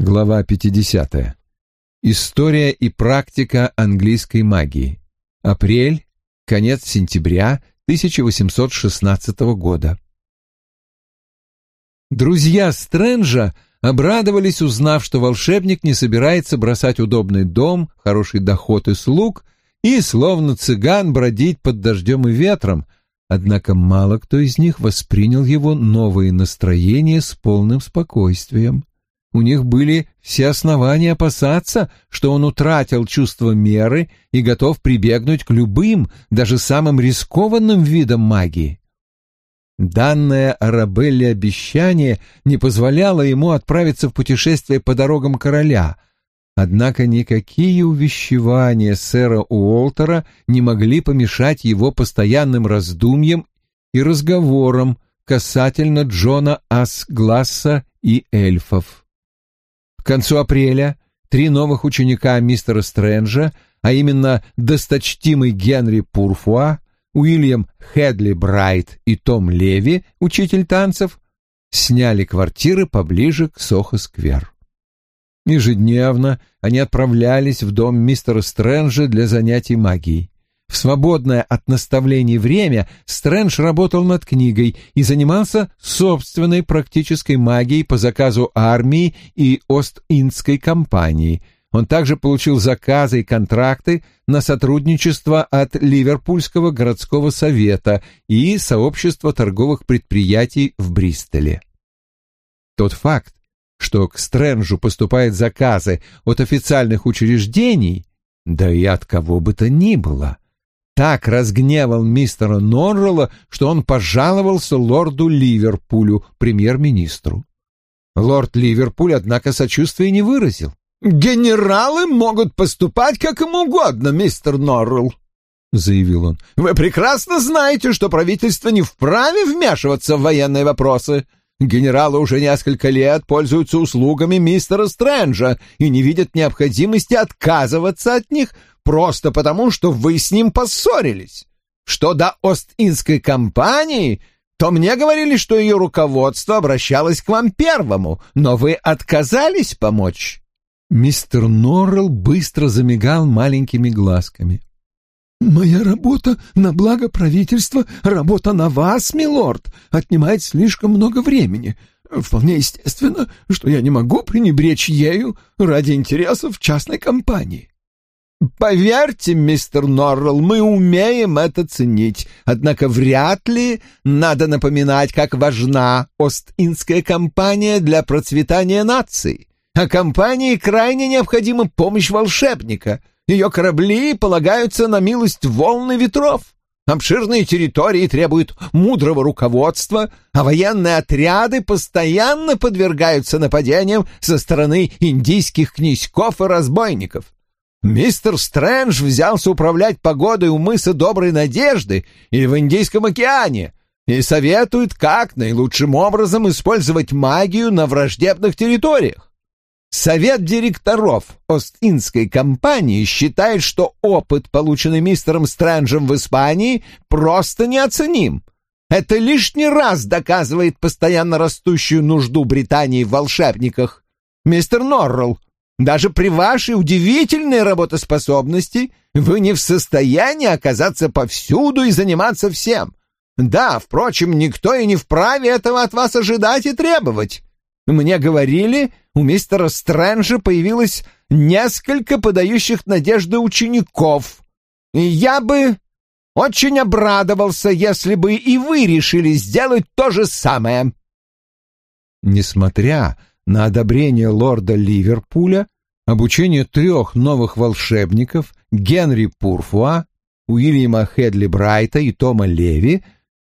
Глава 50. История и практика английской магии. Апрель, конец сентября 1816 года. Друзья Стрэнджа обрадовались, узнав, что волшебник не собирается бросать удобный дом, хороший доход и слуг и, словно цыган, бродить под дождем и ветром, однако мало кто из них воспринял его новые настроения с полным спокойствием. У них были все основания опасаться, что он утратил чувство меры и готов прибегнуть к любым, даже самым рискованным видам магии. Данное Арабелле обещание не позволяло ему отправиться в путешествие по дорогам короля, однако никакие увещевания сэра Уолтера не могли помешать его постоянным раздумьям и разговорам касательно Джона Асгласса и эльфов. Концу апреля три новых ученика мистера Стрэнджа, а именно досточтимый Генри Пурфуа, Уильям Хедли Брайт и Том Леви, учитель танцев, сняли квартиры поближе к Сохо-сквер. Ежедневно они отправлялись в дом мистера Стрэнджа для занятий магией. В свободное от наставлений время Стрэндж работал над книгой и занимался собственной практической магией по заказу армии и Ост-Индской компании. Он также получил заказы и контракты на сотрудничество от Ливерпульского городского совета и Сообщества торговых предприятий в Бристоле. Тот факт, что к Стрэнджу поступают заказы от официальных учреждений, да и от кого бы то ни было – так разгневал мистера Норрелла, что он пожаловался лорду Ливерпулю, премьер-министру. Лорд Ливерпуль, однако, сочувствия не выразил. «Генералы могут поступать как им угодно, мистер Норрелл», — заявил он. «Вы прекрасно знаете, что правительство не вправе вмешиваться в военные вопросы. Генералы уже несколько лет пользуются услугами мистера Стрэнджа и не видят необходимости отказываться от них просто потому, что вы с ним поссорились. Что до Ост-Индской компании, то мне говорили, что ее руководство обращалось к вам первому, но вы отказались помочь». Мистер Норрелл быстро замигал маленькими глазками. «Моя работа на благо правительства, работа на вас, милорд, отнимает слишком много времени. Вполне естественно, что я не могу пренебречь ею ради интересов частной компании». Поверьте, мистер Норрелл, мы умеем это ценить, однако вряд ли надо напоминать, как важна Ост-Индская компания для процветания нации. А компании крайне необходима помощь волшебника. Ее корабли полагаются на милость волн и ветров. Обширные территории требуют мудрого руководства, а военные отряды постоянно подвергаются нападениям со стороны индийских князьков и разбойников. Мистер Стрэндж взялся управлять погодой у мыса Доброй Надежды или в Индийском океане и советует, как наилучшим образом использовать магию на враждебных территориях. Совет директоров Ост-Индской компании считает, что опыт, полученный мистером Стрэнджем в Испании, просто неоценим. Это лишний раз доказывает постоянно растущую нужду Британии в волшебниках. Мистер Норрелл, даже при вашей удивительной работоспособности вы не в состоянии оказаться повсюду и заниматься всем. Да, впрочем, никто и не вправе этого от вас ожидать и требовать. Мне говорили, у мистера Стрэнджа появилось несколько подающих надежды учеников. И я бы очень обрадовался, если бы и вы решили сделать то же самое. Несмотря на одобрение лорда Ливерпуля, обучение трех новых волшебников Генри Пурфуа, Уильяма Хедли Брайта и Тома Леви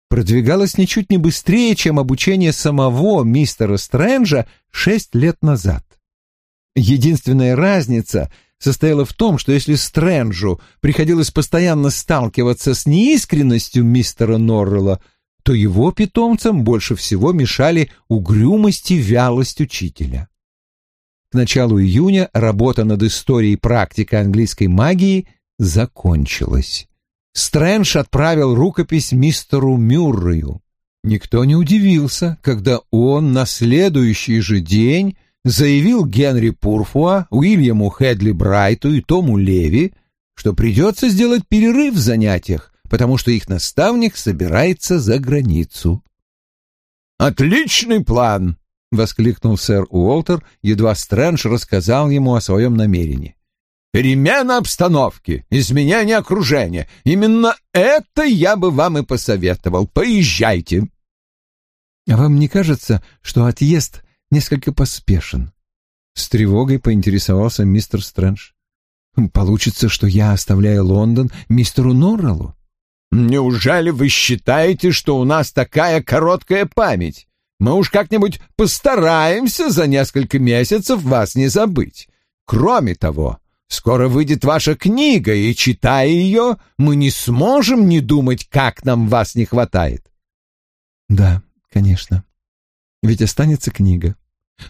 продвигалось ничуть не быстрее, чем обучение самого мистера Стрэнджа шесть лет назад. Единственная разница состояла в том, что если Стрэнджу приходилось постоянно сталкиваться с неискренностью мистера Норрелла, то его питомцам больше всего мешали угрюмость и вялость учителя. К началу июня работа над историей практики английской магии закончилась. Стрэндж отправил рукопись мистеру Мюррею. Никто не удивился, когда он на следующий же день заявил Генри Пурфуа, Уильяму Хедли Брайту и Тому Леви, что придется сделать перерыв в занятиях, потому что их наставник собирается за границу. «Отличный план!» — воскликнул сэр Уолтер, едва Стрэндж рассказал ему о своем намерении. «Перемена обстановки, изменение окружения. Именно это я бы вам и посоветовал. Поезжайте!» «А вам не кажется, что отъезд несколько поспешен?» С тревогой поинтересовался мистер Стрэндж. «Получится, что я оставляю Лондон мистеру Норреллу?» «Неужели вы считаете, что у нас такая короткая память? Мы уж как-нибудь постараемся за несколько месяцев вас не забыть. Кроме того, скоро выйдет ваша книга, и, читая ее, мы не сможем не думать, как нам вас не хватает». «Да, конечно. Ведь останется книга.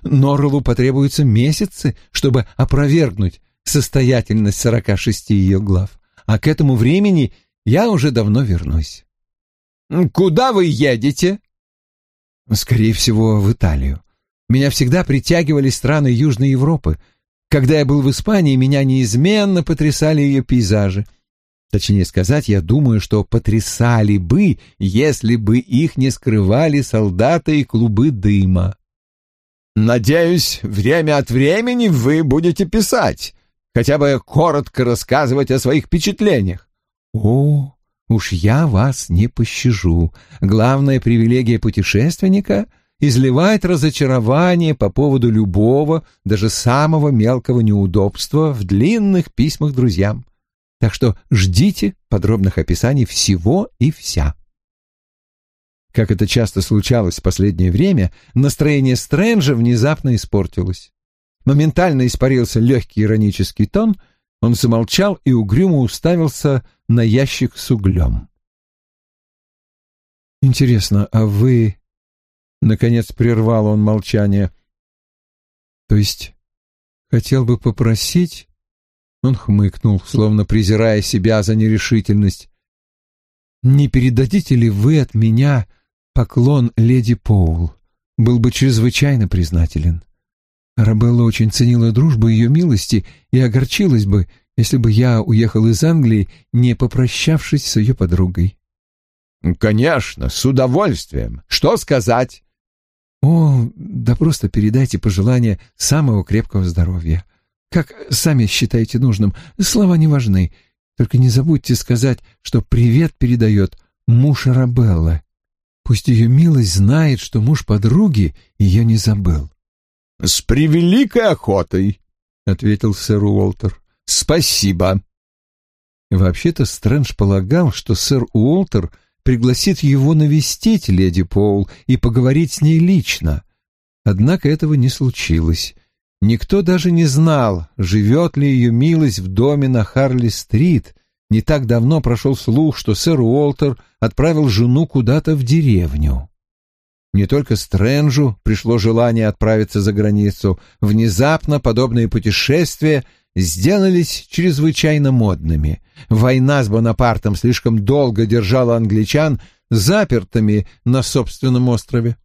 Норреллу потребуются месяцы, чтобы опровергнуть состоятельность сорока шести ее глав, а к этому времени я уже давно вернусь. «Куда вы едете?» «Скорее всего, в Италию. Меня всегда притягивали страны Южной Европы. Когда я был в Испании, меня неизменно потрясали ее пейзажи. Точнее сказать, я думаю, что потрясали бы, если бы их не скрывали солдаты и клубы дыма. «Надеюсь, время от времени вы будете писать, хотя бы коротко рассказывать о своих впечатлениях. О, уж я вас не пощажу. Главная привилегия путешественника — изливать разочарование по поводу любого, даже самого мелкого неудобства в длинных письмах друзьям. Так что ждите подробных описаний всего и вся. Как это часто случалось в последнее время, настроение Стрэнджа внезапно испортилось. Моментально испарился легкий иронический тон — он замолчал и угрюмо уставился на ящик с углем. «Интересно, а вы...» Наконец прервал он молчание. «То есть хотел бы попросить...» Он хмыкнул, словно презирая себя за нерешительность. «Не передадите ли вы от меня поклон леди Поул? Был бы чрезвычайно признателен. Арабелла очень ценила дружбу ее милости и огорчилась бы, если бы я уехал из Англии, не попрощавшись с ее подругой. «Конечно, с удовольствием. Что сказать?» «О, да просто передайте пожелания самого крепкого здоровья. Как сами считаете нужным, слова не важны. Только не забудьте сказать, что привет передает муж Арабеллы. Пусть ее милость знает, что муж подруги ее не забыл. «С превеликой охотой», — ответил сэр Уолтер. «Спасибо». Вообще-то Стрэндж полагал, что сэр Уолтер пригласит его навестить леди Поул и поговорить с ней лично. Однако этого не случилось. Никто даже не знал, живет ли ее милость в доме на Харли-стрит. Не так давно прошел слух, что сэр Уолтер отправил жену куда-то в деревню. Не только Стрэнджу пришло желание отправиться за границу. Внезапно подобные путешествия сделались чрезвычайно модными. Война с Бонапартом слишком долго держала англичан запертыми на собственном острове.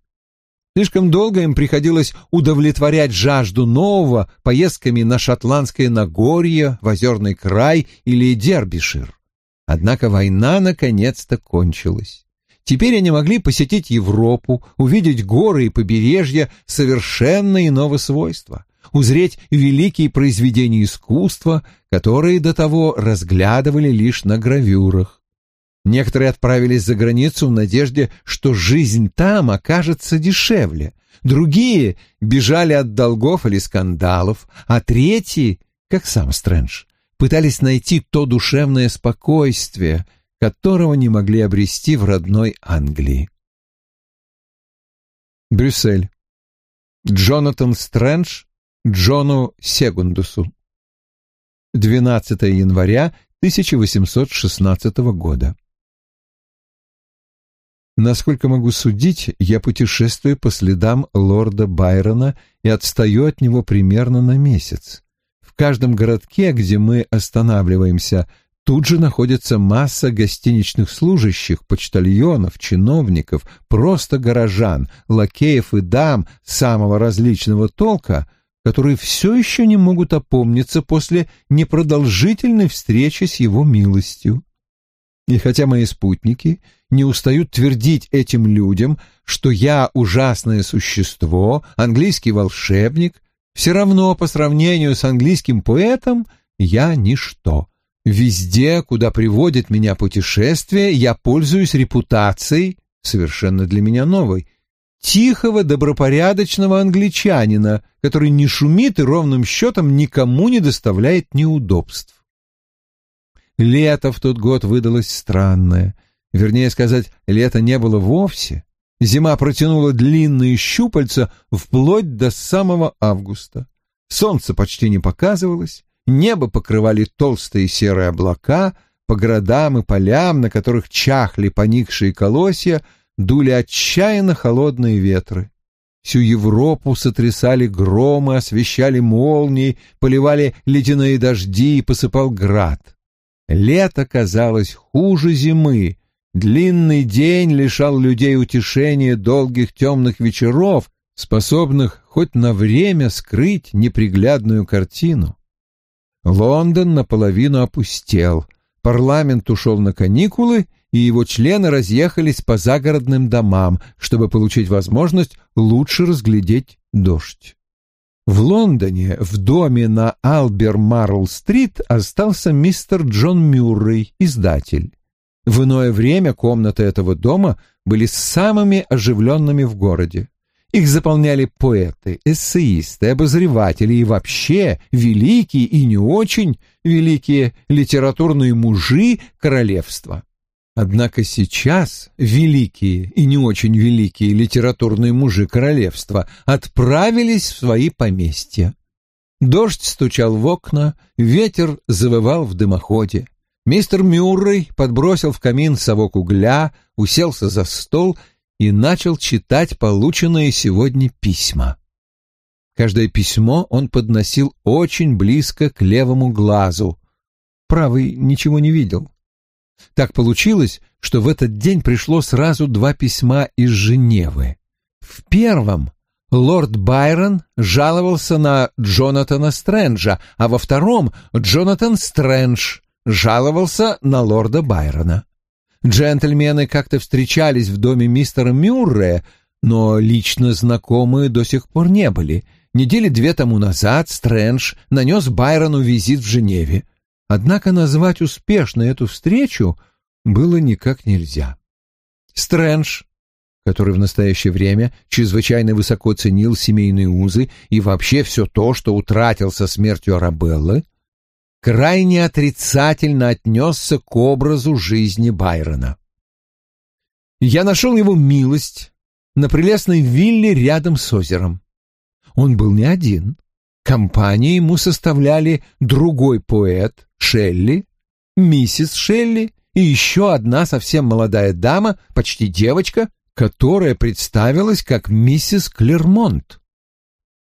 Слишком долго им приходилось удовлетворять жажду нового поездками на Шотландское Нагорье, в Озерный край или Дербишир. Однако война наконец-то кончилась. Теперь они могли посетить Европу, увидеть горы и побережья совершенно иного свойства, узреть великие произведения искусства, которые до того разглядывали лишь на гравюрах. Некоторые отправились за границу в надежде, что жизнь там окажется дешевле. Другие бежали от долгов или скандалов, а третьи, как сам Стрэндж, пытались найти то душевное спокойствие — которого не могли обрести в родной Англии. Брюссель. Джонатан Стрэндж Джону Сегундусу. 12 января 1816 года. Насколько могу судить, я путешествую по следам лорда Байрона и отстаю от него примерно на месяц. В каждом городке, где мы останавливаемся, Тут же находится масса гостиничных служащих, почтальонов, чиновников, просто горожан, лакеев и дам самого различного толка, которые все еще не могут опомниться после непродолжительной встречи с его милостью. И хотя мои спутники не устают твердить этим людям, что я ужасное существо, английский волшебник, все равно по сравнению с английским поэтом я ничто. Везде, куда приводит меня путешествие, я пользуюсь репутацией, совершенно для меня новой, тихого, добропорядочного англичанина, который не шумит и ровным счетом никому не доставляет неудобств. Лето в тот год выдалось странное. Вернее сказать, лета не было вовсе. Зима протянула длинные щупальца вплоть до самого августа. Солнце почти не показывалось, Небо покрывали толстые серые облака, по городам и полям, на которых чахли поникшие колосья, дули отчаянно холодные ветры. Всю Европу сотрясали громы, освещали молнии, поливали ледяные дожди и посыпал град. Лето казалось хуже зимы. Длинный день лишал людей утешения долгих темных вечеров, способных хоть на время скрыть неприглядную картину. Лондон наполовину опустел, парламент ушел на каникулы, и его члены разъехались по загородным домам, чтобы получить возможность лучше разглядеть дождь. В Лондоне, в доме на Албер-Марл-стрит, остался мистер Джон Мюррей, издатель. В иное время комнаты этого дома были самыми оживленными в городе. Их заполняли поэты, эссеисты, обозреватели и вообще великие и не очень великие литературные мужи королевства. Однако сейчас великие и не очень великие литературные мужи королевства отправились в свои поместья. Дождь стучал в окна, ветер завывал в дымоходе. Мистер Мюррей подбросил в камин совок угля, уселся за стол и начал читать полученные сегодня письма. Каждое письмо он подносил очень близко к левому глазу. Правый ничего не видел. Так получилось, что в этот день пришло сразу два письма из Женевы. В первом лорд Байрон жаловался на Джонатана Стрэнджа, а во втором Джонатан Стрэндж жаловался на лорда Байрона. Джентльмены как-то встречались в доме мистера Мюррея, но лично знакомые до сих пор не были. Недели две тому назад Стрэндж нанес Байрону визит в Женеве. Однако назвать успешной эту встречу было никак нельзя. Стрэндж, который в настоящее время чрезвычайно высоко ценил семейные узы и вообще все то, что утратил со смертью Арабеллы, крайне отрицательно отнесся к образу жизни Байрона. Я нашел его милость на прелестной вилле рядом с озером. Он был не один. Компанию ему составляли другой поэт, Шелли, миссис Шелли и еще одна совсем молодая дама, почти девочка, которая представилась как миссис Клермонт.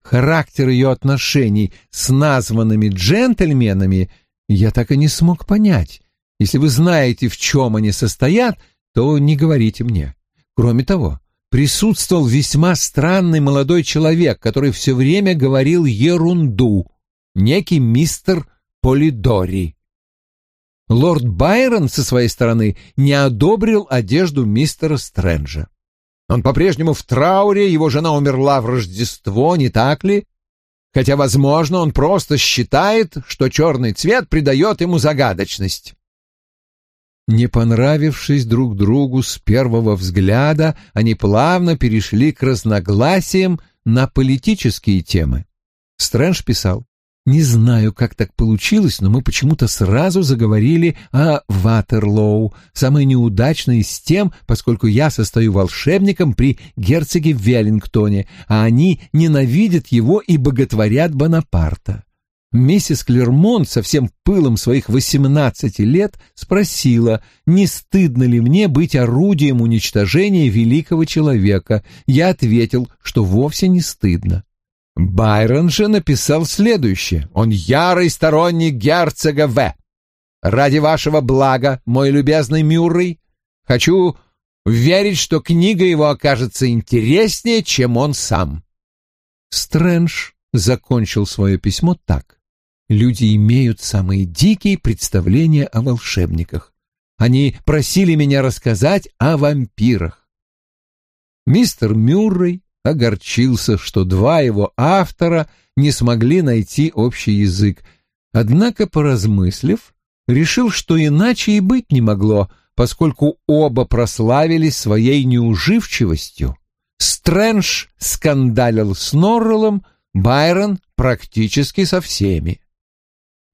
Характер ее отношений с названными джентльменами я так и не смог понять. Если вы знаете, в чем они состоят, то не говорите мне. Кроме того, присутствовал весьма странный молодой человек, который все время говорил ерунду, некий мистер Полидори. Лорд Байрон со своей стороны не одобрил одежду мистера Стрэнджа. Он по-прежнему в трауре, его жена умерла в Рождество, не так ли? Хотя, возможно, он просто считает, что черный цвет придает ему загадочность. Не понравившись друг другу с первого взгляда, они плавно перешли к разногласиям на политические темы. Стрэндж писал, не знаю, как так получилось, но мы почему-то сразу заговорили о Ватерлоу, самое неудачное из тем, поскольку я состою волшебником при герцоге Веллингтоне, а они ненавидят его и боготворят Бонапарта. Миссис Клермонт со всем пылом своих восемнадцати лет спросила, не стыдно ли мне быть орудием уничтожения великого человека. Я ответил, что вовсе не стыдно. Байрон же написал следующее. Он ярый сторонник герцога В. Ради вашего блага, мой любезный Мюррей, хочу верить, что книга его окажется интереснее, чем он сам. Стрэндж закончил свое письмо так. Люди имеют самые дикие представления о волшебниках. Они просили меня рассказать о вампирах. Мистер Мюррей огорчился, что два его автора не смогли найти общий язык, однако, поразмыслив, решил, что иначе и быть не могло, поскольку оба прославились своей неуживчивостью. Стрэндж скандалил с Норреллом, Байрон практически со всеми.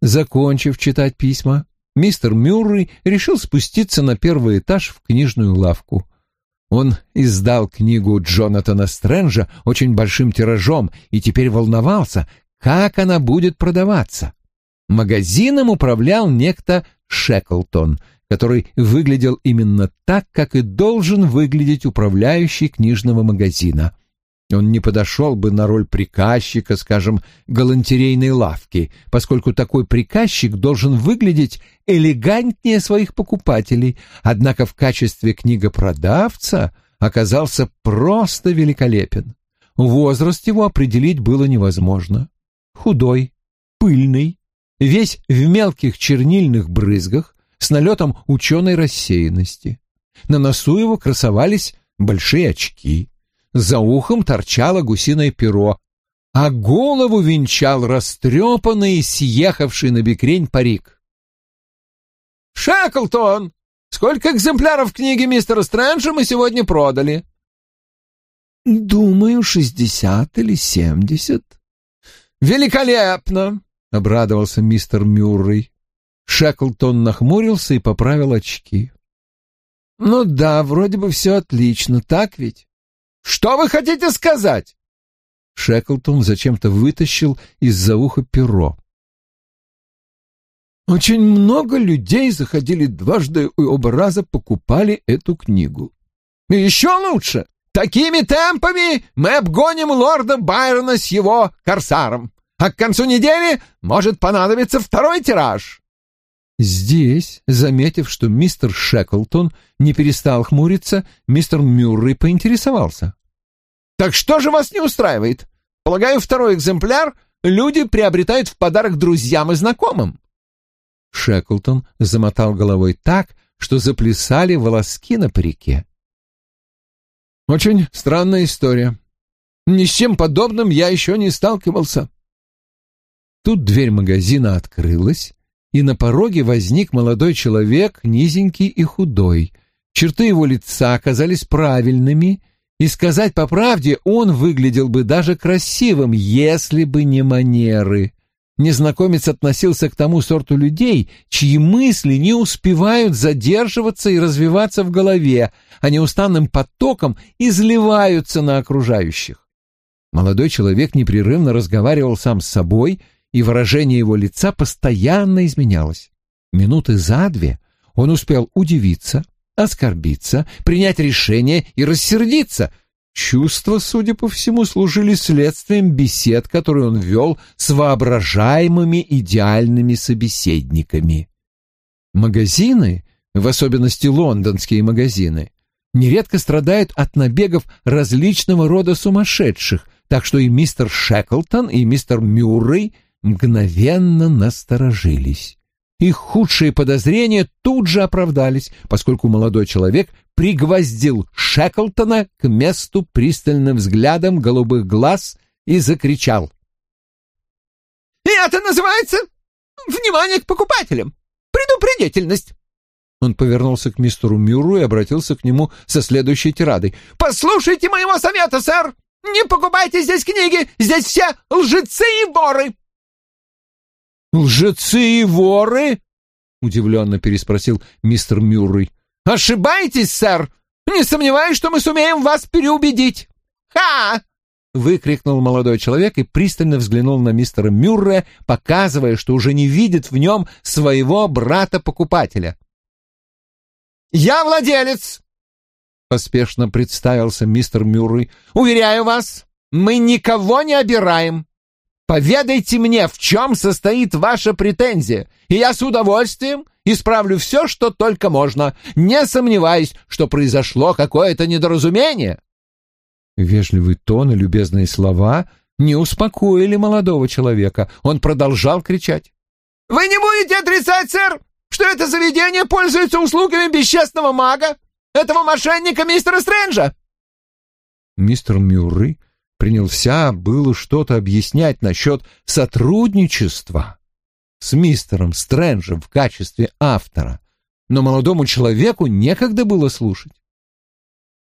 Закончив читать письма, мистер Мюррей решил спуститься на первый этаж в книжную лавку. Он издал книгу Джонатана Стрэнджа очень большим тиражом и теперь волновался, как она будет продаваться. Магазином управлял некто Шеклтон, который выглядел именно так, как и должен выглядеть управляющий книжного магазина — он не подошел бы на роль приказчика, скажем, галантерейной лавки, поскольку такой приказчик должен выглядеть элегантнее своих покупателей, однако в качестве книгопродавца оказался просто великолепен. Возраст его определить было невозможно. Худой, пыльный, весь в мелких чернильных брызгах, с налетом ученой рассеянности. На носу его красовались большие очки — за ухом торчало гусиное перо, а голову венчал растрепанный, съехавший на бекрень парик. «Шеклтон, сколько экземпляров книги мистера Стрэнджа мы сегодня продали?» «Думаю, шестьдесят или семьдесят». «Великолепно!» — обрадовался мистер Мюррей. Шеклтон нахмурился и поправил очки. «Ну да, вроде бы все отлично, так ведь?» Что вы хотите сказать?» Шеклтон зачем-то вытащил из-за уха перо. Очень много людей заходили дважды и оба раза покупали эту книгу. «Еще лучше! Такими темпами мы обгоним лорда Байрона с его корсаром, а к концу недели может понадобиться второй тираж!» Здесь, заметив, что мистер Шеклтон не перестал хмуриться, мистер Мюррей поинтересовался. «Так что же вас не устраивает? Полагаю, второй экземпляр люди приобретают в подарок друзьям и знакомым». Шеклтон замотал головой так, что заплясали волоски на парике. «Очень странная история. Ни с чем подобным я еще не сталкивался». Тут дверь магазина открылась, и на пороге возник молодой человек, низенький и худой. Черты его лица оказались правильными, и сказать по правде, он выглядел бы даже красивым, если бы не манеры. Незнакомец относился к тому сорту людей, чьи мысли не успевают задерживаться и развиваться в голове, а неустанным потоком изливаются на окружающих. Молодой человек непрерывно разговаривал сам с собой — и выражение его лица постоянно изменялось. Минуты за две он успел удивиться, оскорбиться, принять решение и рассердиться. Чувства, судя по всему, служили следствием бесед, которые он вел с воображаемыми идеальными собеседниками. Магазины, в особенности лондонские магазины, нередко страдают от набегов различного рода сумасшедших, так что и мистер Шеклтон, и мистер Мюррей — мгновенно насторожились. Их худшие подозрения тут же оправдались, поскольку молодой человек пригвоздил Шеклтона к месту пристальным взглядом голубых глаз и закричал. «И это называется внимание к покупателям! Предупредительность!» Он повернулся к мистеру Мюру и обратился к нему со следующей тирадой. «Послушайте моего совета, сэр! Не покупайте здесь книги! Здесь все лжецы и воры!» «Лжецы и воры?» — удивленно переспросил мистер Мюррей. «Ошибаетесь, сэр! Не сомневаюсь, что мы сумеем вас переубедить!» «Ха!» — выкрикнул молодой человек и пристально взглянул на мистера Мюррея, показывая, что уже не видит в нем своего брата-покупателя. «Я владелец!» — поспешно представился мистер Мюррей. «Уверяю вас, мы никого не обираем. Поведайте мне, в чем состоит ваша претензия, и я с удовольствием исправлю все, что только можно. Не сомневаюсь, что произошло какое-то недоразумение». Вежливый тон и любезные слова не успокоили молодого человека. Он продолжал кричать. «Вы не будете отрицать, сэр, что это заведение пользуется услугами бесчестного мага, этого мошенника мистера Стрэнджа?» Мистер Мюррей принялся было что-то объяснять насчет сотрудничества с мистером Стрэнджем в качестве автора, но молодому человеку некогда было слушать.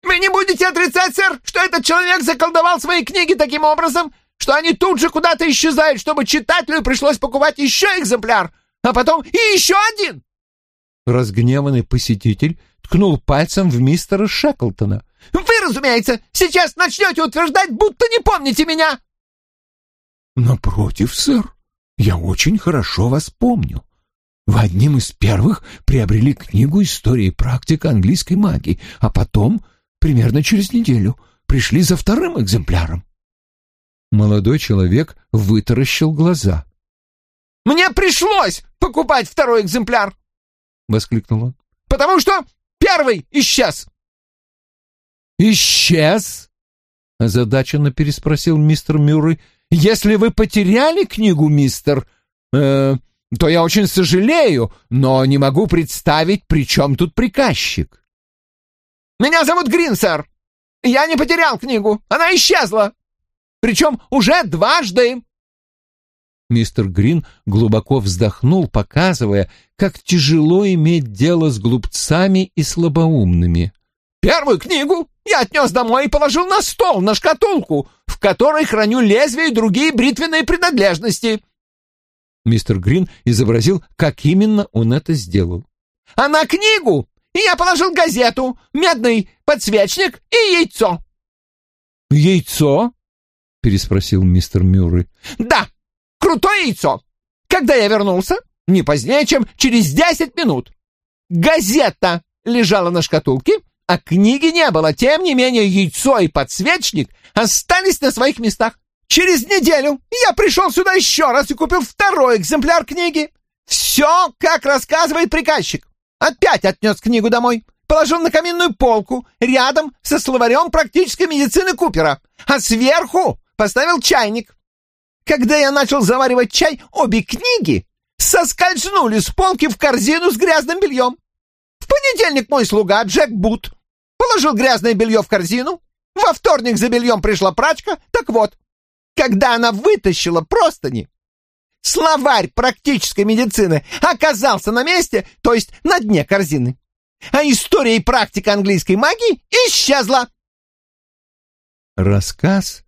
«Вы не будете отрицать, сэр, что этот человек заколдовал свои книги таким образом, что они тут же куда-то исчезают, чтобы читателю пришлось покупать еще экземпляр, а потом и еще один!» Разгневанный посетитель ткнул пальцем в мистера Шеклтона. «Вы, разумеется, сейчас начнете утверждать, будто не помните меня!» «Напротив, сэр, я очень хорошо вас помню. Вы одним из первых приобрели книгу «История и практика английской магии», а потом, примерно через неделю, пришли за вторым экземпляром. Молодой человек вытаращил глаза. «Мне пришлось покупать второй экземпляр!» — воскликнул он. «Потому что первый исчез!» «Исчез?» — озадаченно переспросил мистер Мюррей. «Если вы потеряли книгу, мистер, э, то я очень сожалею, но не могу представить, при чем тут приказчик». «Меня зовут Грин, сэр. Я не потерял книгу, она исчезла. Причем уже дважды». Мистер Грин глубоко вздохнул, показывая, как тяжело иметь дело с глупцами и слабоумными. «Первую книгу я отнес домой и положил на стол, на шкатулку, в которой храню лезвия и другие бритвенные принадлежности». Мистер Грин изобразил, как именно он это сделал. «А на книгу я положил газету, медный подсвечник и яйцо». «Яйцо?» — переспросил мистер Мюррей. «Да, крутое яйцо. Когда я вернулся, не позднее, чем через десять минут, газета лежала на шкатулке, а книги не было. Тем не менее, яйцо и подсвечник остались на своих местах. Через неделю я пришел сюда еще раз и купил второй экземпляр книги. Все, как рассказывает приказчик. Опять отнес книгу домой, положил на каминную полку рядом со словарем практической медицины Купера, а сверху поставил чайник. Когда я начал заваривать чай, обе книги соскользнули с полки в корзину с грязным бельем. В понедельник мой слуга Джек Бут положил грязное белье в корзину. Во вторник за бельем пришла прачка. Так вот, когда она вытащила простыни, словарь практической медицины оказался на месте, то есть на дне корзины. А история и практика английской магии исчезла. Рассказ,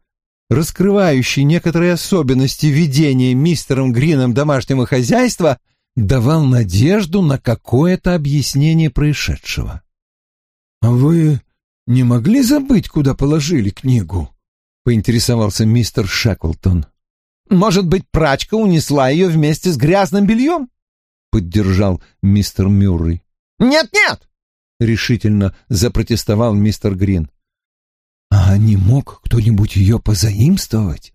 раскрывающий некоторые особенности ведения мистером Грином домашнего хозяйства, давал надежду на какое-то объяснение происшедшего. «А вы не могли забыть, куда положили книгу?» — поинтересовался мистер Шеклтон. «Может быть, прачка унесла ее вместе с грязным бельем?» — поддержал мистер Мюррей. «Нет-нет!» — решительно запротестовал мистер Грин. «А не мог кто-нибудь ее позаимствовать?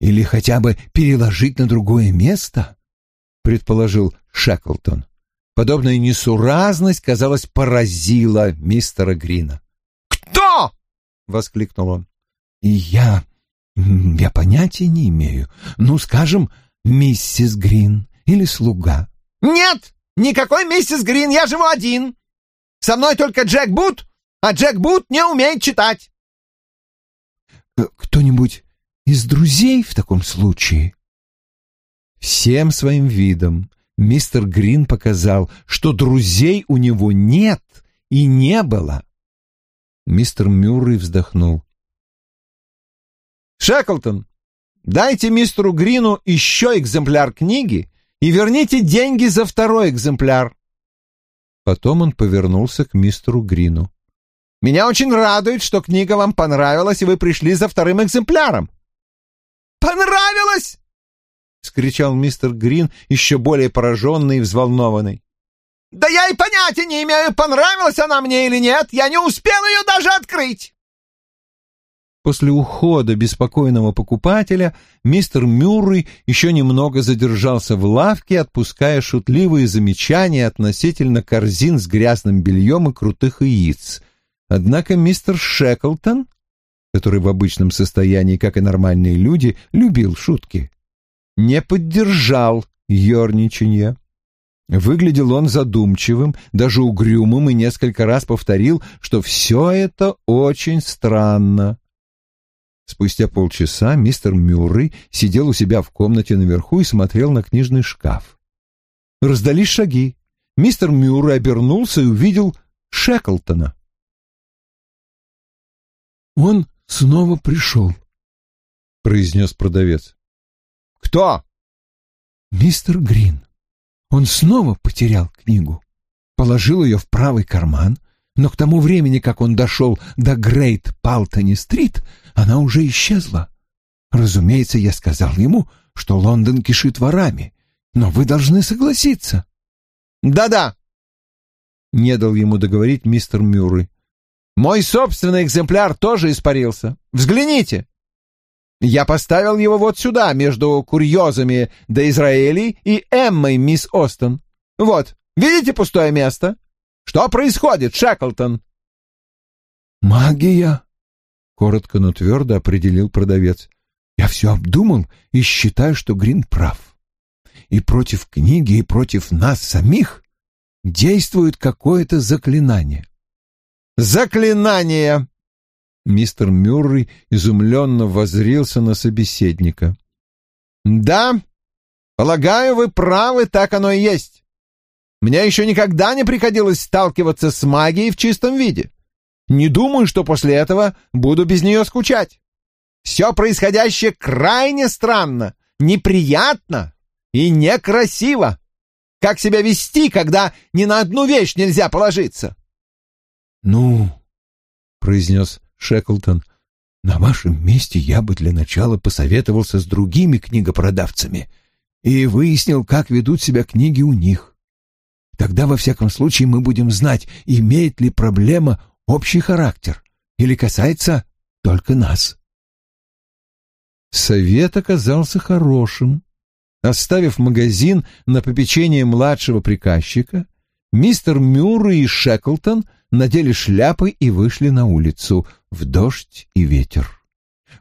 Или хотя бы переложить на другое место?» — предположил Шеклтон. Подобная несуразность, казалось, поразила мистера Грина. «Кто?» — воскликнул он. «И я... я понятия не имею. Ну, скажем, миссис Грин или слуга». «Нет, никакой миссис Грин, я живу один. Со мной только Джек Бут, а Джек Бут не умеет читать». «Э, «Кто-нибудь из друзей в таком случае?» Всем своим видом мистер Грин показал, что друзей у него нет и не было. Мистер Мюррей вздохнул. «Шеклтон, дайте мистеру Грину еще экземпляр книги и верните деньги за второй экземпляр». Потом он повернулся к мистеру Грину. «Меня очень радует, что книга вам понравилась, и вы пришли за вторым экземпляром». «Понравилось?» — скричал мистер Грин, еще более пораженный и взволнованный. «Да я и понятия не имею, понравилась она мне или нет. Я не успел ее даже открыть!» После ухода беспокойного покупателя мистер Мюррей еще немного задержался в лавке, отпуская шутливые замечания относительно корзин с грязным бельем и крутых яиц. Однако мистер Шеклтон, который в обычном состоянии, как и нормальные люди, любил шутки, не поддержал ерничанья. Выглядел он задумчивым, даже угрюмым и несколько раз повторил, что все это очень странно. Спустя полчаса мистер Мюррей сидел у себя в комнате наверху и смотрел на книжный шкаф. Раздались шаги. Мистер Мюррей обернулся и увидел Шеклтона. «Он снова пришел», — произнес продавец. «Кто?» «Мистер Грин. Он снова потерял книгу. Положил ее в правый карман, но к тому времени, как он дошел до Грейт Палтони-стрит, она уже исчезла. Разумеется, я сказал ему, что Лондон кишит ворами, но вы должны согласиться. «Да-да», — не дал ему договорить мистер Мюррей. «Мой собственный экземпляр тоже испарился. Взгляните!» Я поставил его вот сюда, между курьезами до Израилей и Эммой, мисс Остон. Вот, видите пустое место? Что происходит, Шеклтон?» «Магия», — коротко, но твердо определил продавец. «Я все обдумал и считаю, что Грин прав. И против книги, и против нас самих действует какое-то заклинание». «Заклинание!» Мистер Мюррей изумленно воззрился на собеседника. «Да, полагаю, вы правы, так оно и есть. Мне еще никогда не приходилось сталкиваться с магией в чистом виде. Не думаю, что после этого буду без нее скучать. Все происходящее крайне странно, неприятно и некрасиво. Как себя вести, когда ни на одну вещь нельзя положиться? — Ну, — произнес Шеклтон, — на вашем месте я бы для начала посоветовался с другими книгопродавцами и выяснил, как ведут себя книги у них. Тогда, во всяком случае, мы будем знать, имеет ли проблема общий характер или касается только нас. Совет оказался хорошим. Оставив магазин на попечение младшего приказчика, мистер Мюррей и Шеклтон надели шляпы и вышли на улицу в дождь и ветер.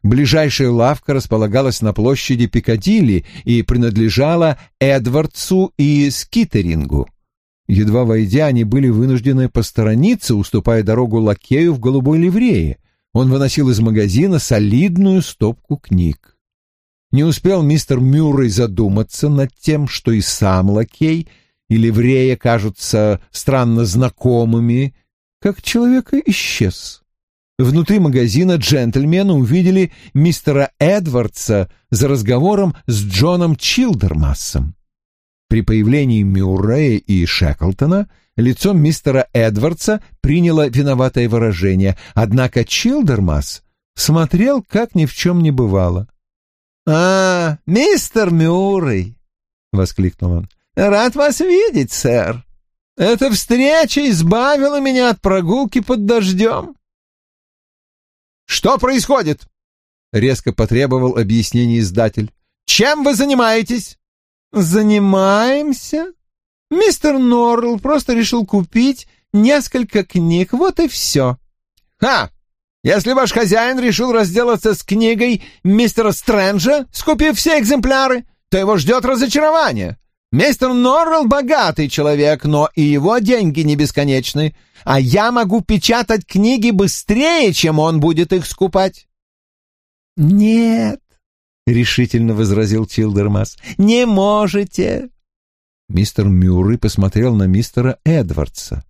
Ближайшая лавка располагалась на площади Пикадилли и принадлежала Эдвардсу и Скитерингу. Едва войдя, они были вынуждены посторониться, уступая дорогу лакею в голубой ливрее. Он выносил из магазина солидную стопку книг. Не успел мистер Мюррей задуматься над тем, что и сам лакей и ливрея кажутся странно знакомыми, как человека исчез. Внутри магазина джентльмены увидели мистера Эдвардса за разговором с Джоном Чилдермассом. При появлении Мюррея и Шеклтона лицо мистера Эдвардса приняло виноватое выражение, однако Чилдермас смотрел, как ни в чем не бывало. «А, мистер Мюррей!» — воскликнул он. «Рад вас видеть, сэр. Эта встреча избавила меня от прогулки под дождем». «Что происходит?» — резко потребовал объяснение издатель. «Чем вы занимаетесь?» «Занимаемся?» «Мистер Норрелл просто решил купить несколько книг, вот и все». «Ха! Если ваш хозяин решил разделаться с книгой мистера Стрэнджа, скупив все экземпляры, то его ждет разочарование. Мистер Норрелл богатый человек, но и его деньги не бесконечны, а я могу печатать книги быстрее, чем он будет их скупать». «Нет, — решительно возразил Чилдермас. «Не можете!» Мистер Мюррей посмотрел на мистера Эдвардса.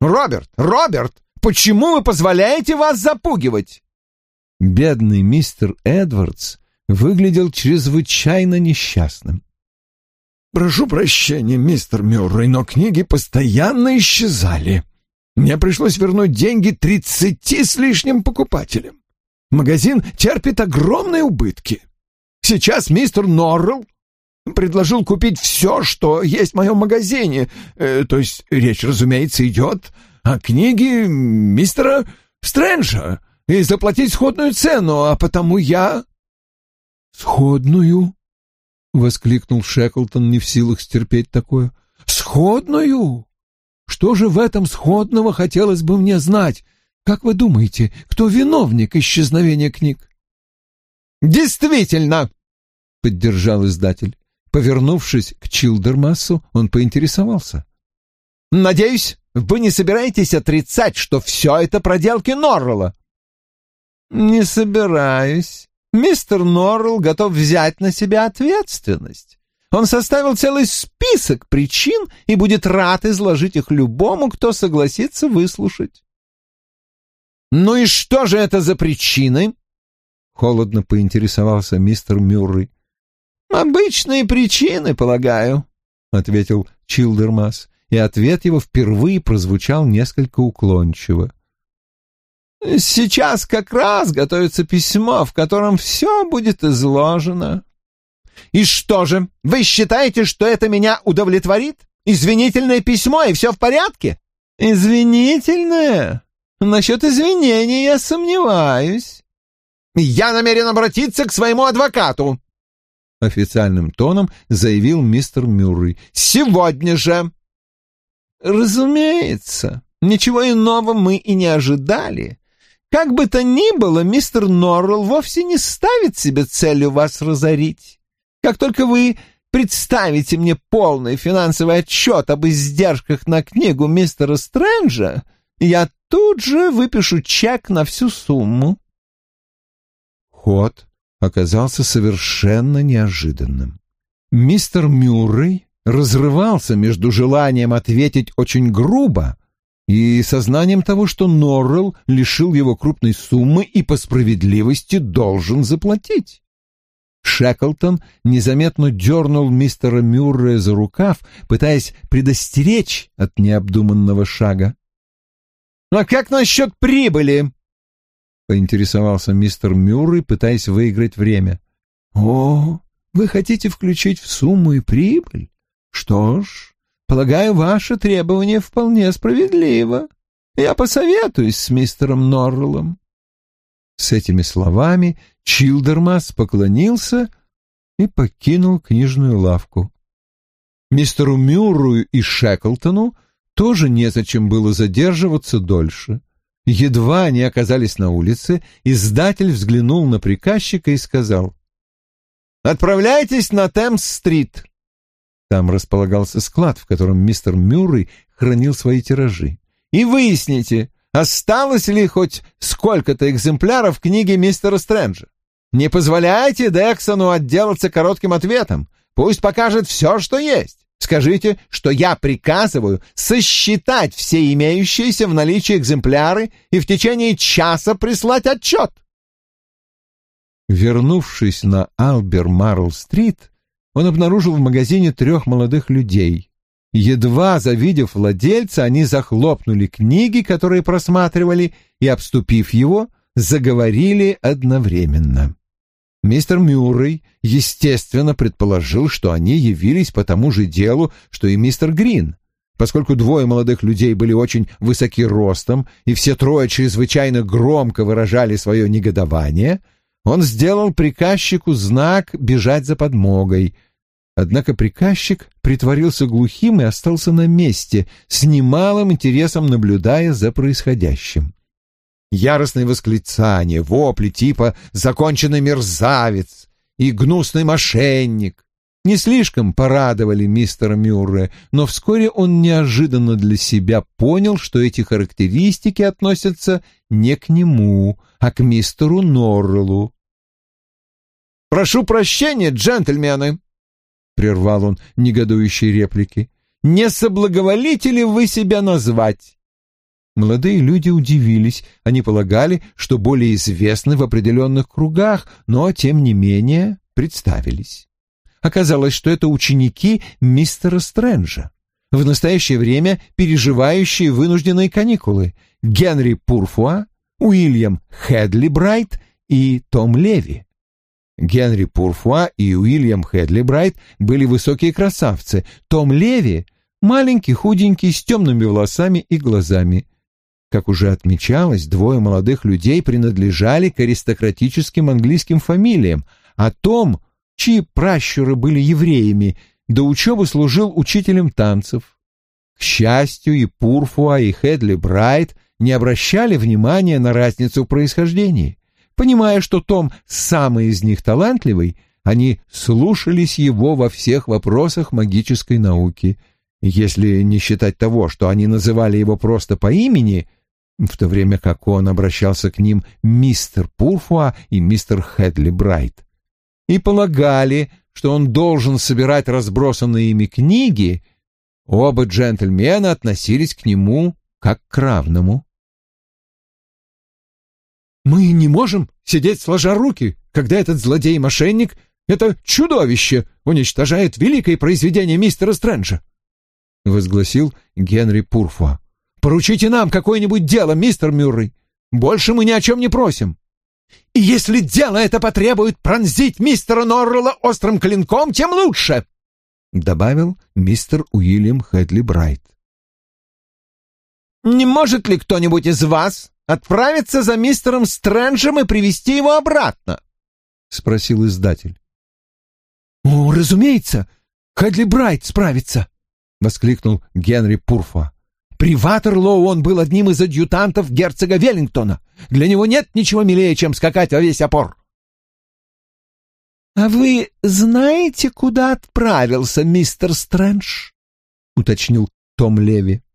«Роберт! Роберт! Почему вы позволяете вас запугивать?» Бедный мистер Эдвардс выглядел чрезвычайно несчастным. «Прошу прощения, мистер Мюррей, но книги постоянно исчезали. Мне пришлось вернуть деньги тридцати с лишним покупателям. Магазин терпит огромные убытки. Сейчас мистер Норрелл предложил купить все, что есть в моем магазине. Э, то есть речь, разумеется, идет о книге мистера Стрэнджа. и заплатить сходную цену, а потому я...» «Сходную?» — воскликнул Шеклтон, не в силах стерпеть такое. «Сходную? Что же в этом сходного хотелось бы мне знать? Как вы думаете, кто виновник исчезновения книг?» «Действительно!» — поддержал издатель. Повернувшись к Чилдермассу, он поинтересовался. «Надеюсь, вы не собираетесь отрицать, что все это проделки Норрелла?» «Не собираюсь. Мистер Норрелл готов взять на себя ответственность. Он составил целый список причин и будет рад изложить их любому, кто согласится выслушать». «Ну и что же это за причины?» — холодно поинтересовался мистер Мюррей. «Обычные причины, полагаю», — ответил Чилдермас, и ответ его впервые прозвучал несколько уклончиво. «Сейчас как раз готовится письмо, в котором все будет изложено». «И что же, вы считаете, что это меня удовлетворит? Извинительное письмо, и все в порядке?» «Извинительное? Насчет извинений я сомневаюсь». «Я намерен обратиться к своему адвокату», — официальным тоном заявил мистер Мюррей. «Сегодня же!» «Разумеется, ничего иного мы и не ожидали. Как бы то ни было, мистер Норрелл вовсе не ставит себе целью вас разорить. Как только вы представите мне полный финансовый отчет об издержках на книгу мистера Стрэнджа, я тут же выпишу чек на всю сумму». Ход оказался совершенно неожиданным. Мистер Мюррей разрывался между желанием ответить очень грубо и сознанием того, что Норрелл лишил его крупной суммы и по справедливости должен заплатить. Шеклтон незаметно дернул мистера Мюррея за рукав, пытаясь предостеречь от необдуманного шага. «А как насчет прибыли?» поинтересовался мистер Мюррей, пытаясь выиграть время. «О, вы хотите включить в сумму и прибыль? Что ж, полагаю, ваше требование вполне справедливо. Я посоветуюсь с мистером Норреллом». С этими словами Чилдермас поклонился и покинул книжную лавку. Мистеру Мюррею и Шеклтону тоже незачем было задерживаться дольше. Едва они оказались на улице, издатель взглянул на приказчика и сказал «Отправляйтесь на Темс-стрит». Там располагался склад, в котором мистер Мюррей хранил свои тиражи. «И выясните, осталось ли хоть сколько-то экземпляров книги мистера Стрэнджа. Не позволяйте Дексону отделаться коротким ответом. Пусть покажет все, что есть. Скажите, что я приказываю сосчитать все имеющиеся в наличии экземпляры и в течение часа прислать отчет. Вернувшись на Албер-Марл-стрит, он обнаружил в магазине трех молодых людей. Едва завидев владельца, они захлопнули книги, которые просматривали, и, обступив его, заговорили одновременно. Мистер Мюррей, естественно, предположил, что они явились по тому же делу, что и мистер Грин. Поскольку двое молодых людей были очень высоки ростом, и все трое чрезвычайно громко выражали свое негодование, он сделал приказчику знак бежать за подмогой. Однако приказчик притворился глухим и остался на месте, с немалым интересом наблюдая за происходящим. Яростные восклицания, вопли типа «законченный мерзавец» и «гнусный мошенник» не слишком порадовали мистера Мюрре, но вскоре он неожиданно для себя понял, что эти характеристики относятся не к нему, а к мистеру Норреллу. «Прошу прощения, джентльмены!» — прервал он негодующие реплики. «Не соблаговолите ли вы себя назвать? Молодые люди удивились, они полагали, что более известны в определенных кругах, но, тем не менее, представились. Оказалось, что это ученики мистера Стрэнджа, в настоящее время переживающие вынужденные каникулы, Генри Пурфуа, Уильям Хедли Брайт и Том Леви. Генри Пурфуа и Уильям Хедли Брайт были высокие красавцы, Том Леви — маленький, худенький, с темными волосами и глазами — Как уже отмечалось, двое молодых людей принадлежали к аристократическим английским фамилиям, а Том, чьи пращуры были евреями, до учебы служил учителем танцев. К счастью, и Пурфуа, и Хедли Брайт не обращали внимания на разницу в происхождении. Понимая, что Том самый из них талантливый, они слушались его во всех вопросах магической науки. Если не считать того, что они называли его просто по имени, в то время как он обращался к ним мистер Пурфуа и мистер Хедли Брайт, и полагали, что он должен собирать разбросанные ими книги, оба джентльмена относились к нему как к равному. «Мы не можем сидеть сложа руки, когда этот злодей-мошенник, это чудовище, уничтожает великое произведение мистера Стрэнджа», — возгласил Генри Пурфуа. «Поручите нам какое-нибудь дело, мистер Мюррей. Больше мы ни о чем не просим. И если дело это потребует пронзить мистера Норрелла острым клинком, тем лучше!» — добавил мистер Уильям Хэдли Брайт. «Не может ли кто-нибудь из вас отправиться за мистером Стрэнджем и привести его обратно?» — спросил издатель. «О, разумеется, Хэдли Брайт справится!» — воскликнул Генри Пурфа. При Ватерлоу он был одним из адъютантов герцога Веллингтона. Для него нет ничего милее, чем скакать во весь опор. — А вы знаете, куда отправился мистер Стрэндж? — уточнил Том Леви. —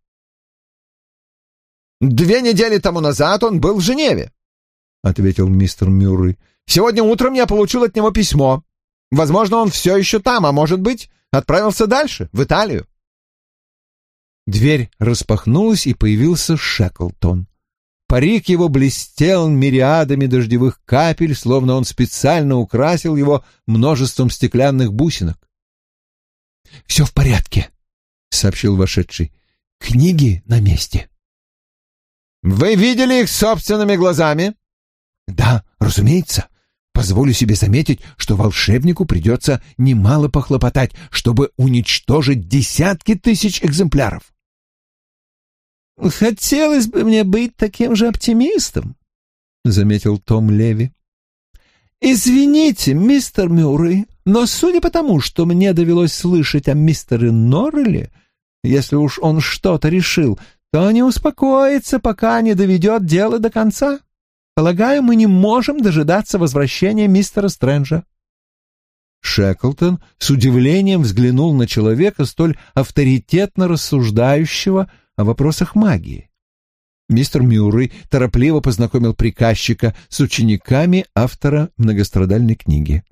Две недели тому назад он был в Женеве, — ответил мистер Мюррей. — Сегодня утром я получил от него письмо. Возможно, он все еще там, а может быть, отправился дальше, в Италию. Дверь распахнулась, и появился Шеклтон. Парик его блестел мириадами дождевых капель, словно он специально украсил его множеством стеклянных бусинок. — Все в порядке, — сообщил вошедший. — Книги на месте. — Вы видели их собственными глазами? — Да, разумеется. Позволю себе заметить, что волшебнику придется немало похлопотать, чтобы уничтожить десятки тысяч экземпляров. «Хотелось бы мне быть таким же оптимистом», — заметил Том Леви. «Извините, мистер Мюррей, но судя по тому, что мне довелось слышать о мистере Норреле, если уж он что-то решил, то не успокоится, пока не доведет дело до конца. Полагаю, мы не можем дожидаться возвращения мистера Стрэнджа». Шеклтон с удивлением взглянул на человека, столь авторитетно рассуждающего о вопросах магии. Мистер Мюррей торопливо познакомил приказчика с учениками автора многострадальной книги.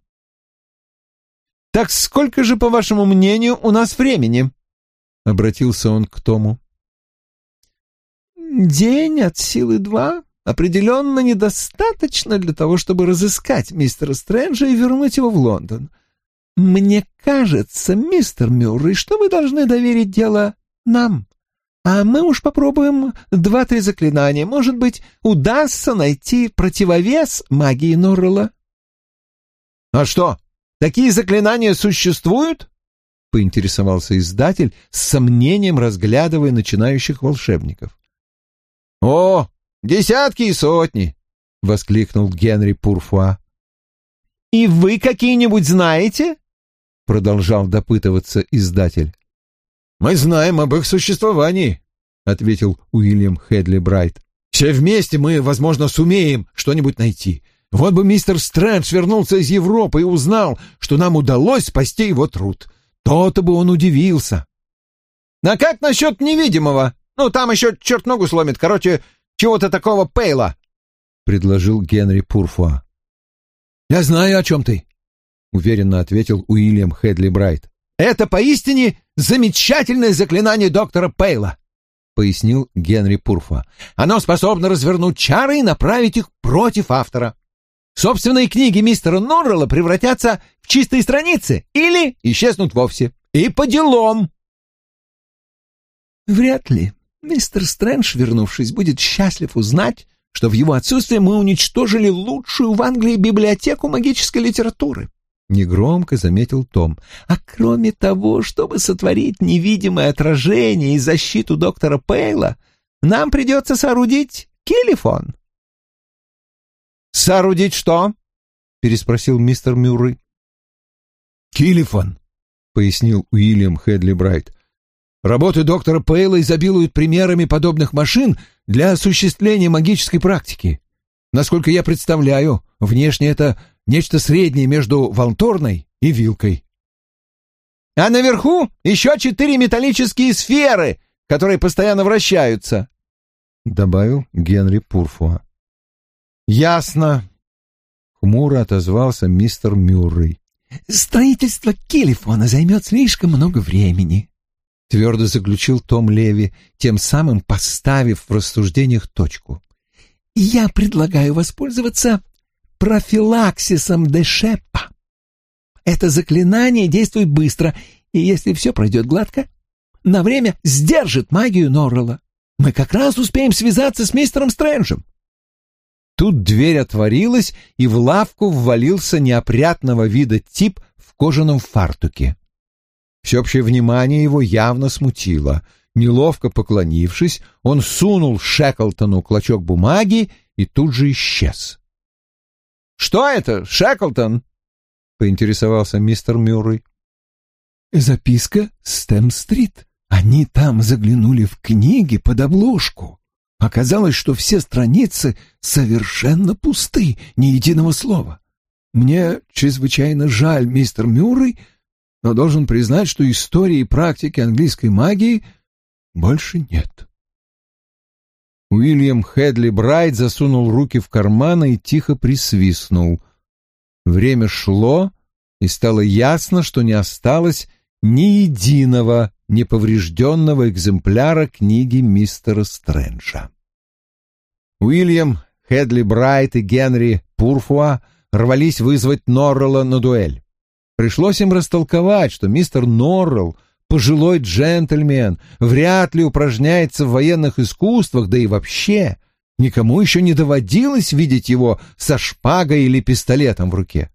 «Так сколько же, по вашему мнению, у нас времени?» — обратился он к Тому. «День от силы два определенно недостаточно для того, чтобы разыскать мистера Стрэнджа и вернуть его в Лондон. Мне кажется, мистер Мюррей, что вы должны доверить дело нам. А мы уж попробуем два-три заклинания. Может быть, удастся найти противовес магии Норрелла. — А что, такие заклинания существуют? — поинтересовался издатель, с сомнением разглядывая начинающих волшебников. — О, десятки и сотни! — воскликнул Генри Пурфуа. — И вы какие-нибудь знаете? — продолжал допытываться издатель. «Мы знаем об их существовании», — ответил Уильям Хедли Брайт. «Все вместе мы, возможно, сумеем что-нибудь найти. Вот бы мистер Стрэндж вернулся из Европы и узнал, что нам удалось спасти его труд. То-то бы он удивился». «А как насчет невидимого? Ну, там еще черт ногу сломит. Короче, чего-то такого Пейла», — предложил Генри Пурфуа. «Я знаю, о чем ты», — уверенно ответил Уильям Хедли Брайт. «Это поистине замечательное заклинание доктора Пейла», — пояснил Генри Пурфа. «Оно способно развернуть чары и направить их против автора. Собственные книги мистера Норрелла превратятся в чистые страницы или исчезнут вовсе. И по делам!» «Вряд ли. Мистер Стрэндж, вернувшись, будет счастлив узнать, что в его отсутствие мы уничтожили лучшую в Англии библиотеку магической литературы негромко заметил Том. А кроме того, чтобы сотворить невидимое отражение и защиту доктора Пейла, нам придется соорудить телефон». «Соорудить что?» — переспросил мистер Мюррей. «Килифон», — пояснил Уильям Хедли Брайт. «Работы доктора Пейла изобилуют примерами подобных машин для осуществления магической практики. Насколько я представляю, внешне это нечто среднее между волторной и вилкой. А наверху еще четыре металлические сферы, которые постоянно вращаются, — добавил Генри Пурфуа. «Ясно», — хмуро отозвался мистер Мюррей. «Строительство Келефона займет слишком много времени», — твердо заключил Том Леви, тем самым поставив в рассуждениях точку. «Я предлагаю воспользоваться профилаксисом Дешепа. Это заклинание действует быстро, и если все пройдет гладко, на время сдержит магию Норрелла. Мы как раз успеем связаться с мистером Стрэнджем. Тут дверь отворилась, и в лавку ввалился неопрятного вида тип в кожаном фартуке. Всеобщее внимание его явно смутило. Неловко поклонившись, он сунул Шеклтону клочок бумаги и тут же исчез. «Что это, Шеклтон?» — поинтересовался мистер Мюррей. «Записка Стэм-стрит. Они там заглянули в книги под обложку. Оказалось, что все страницы совершенно пусты, ни единого слова. Мне чрезвычайно жаль, мистер Мюррей, но должен признать, что истории и практики английской магии больше нет». Уильям Хедли Брайт засунул руки в карманы и тихо присвистнул. Время шло, и стало ясно, что не осталось ни единого неповрежденного экземпляра книги мистера Стрэнджа. Уильям Хедли Брайт и Генри Пурфуа рвались вызвать Норрелла на дуэль. Пришлось им растолковать, что мистер Норрелл пожилой джентльмен, вряд ли упражняется в военных искусствах, да и вообще никому еще не доводилось видеть его со шпагой или пистолетом в руке.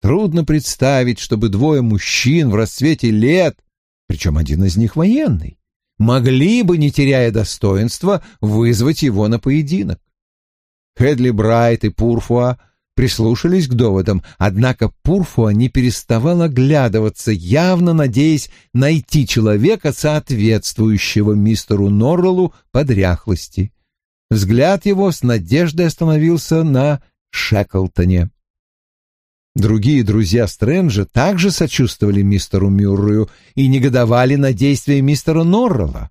Трудно представить, чтобы двое мужчин в расцвете лет, причем один из них военный, могли бы, не теряя достоинства, вызвать его на поединок. Хедли Брайт и Пурфуа прислушались к доводам, однако Пурфуа не переставал оглядываться, явно надеясь найти человека, соответствующего мистеру Норреллу по дряхлости. Взгляд его с надеждой остановился на Шеклтоне. Другие друзья Стрэнджа также сочувствовали мистеру Мюррею и негодовали на действия мистера Норрелла.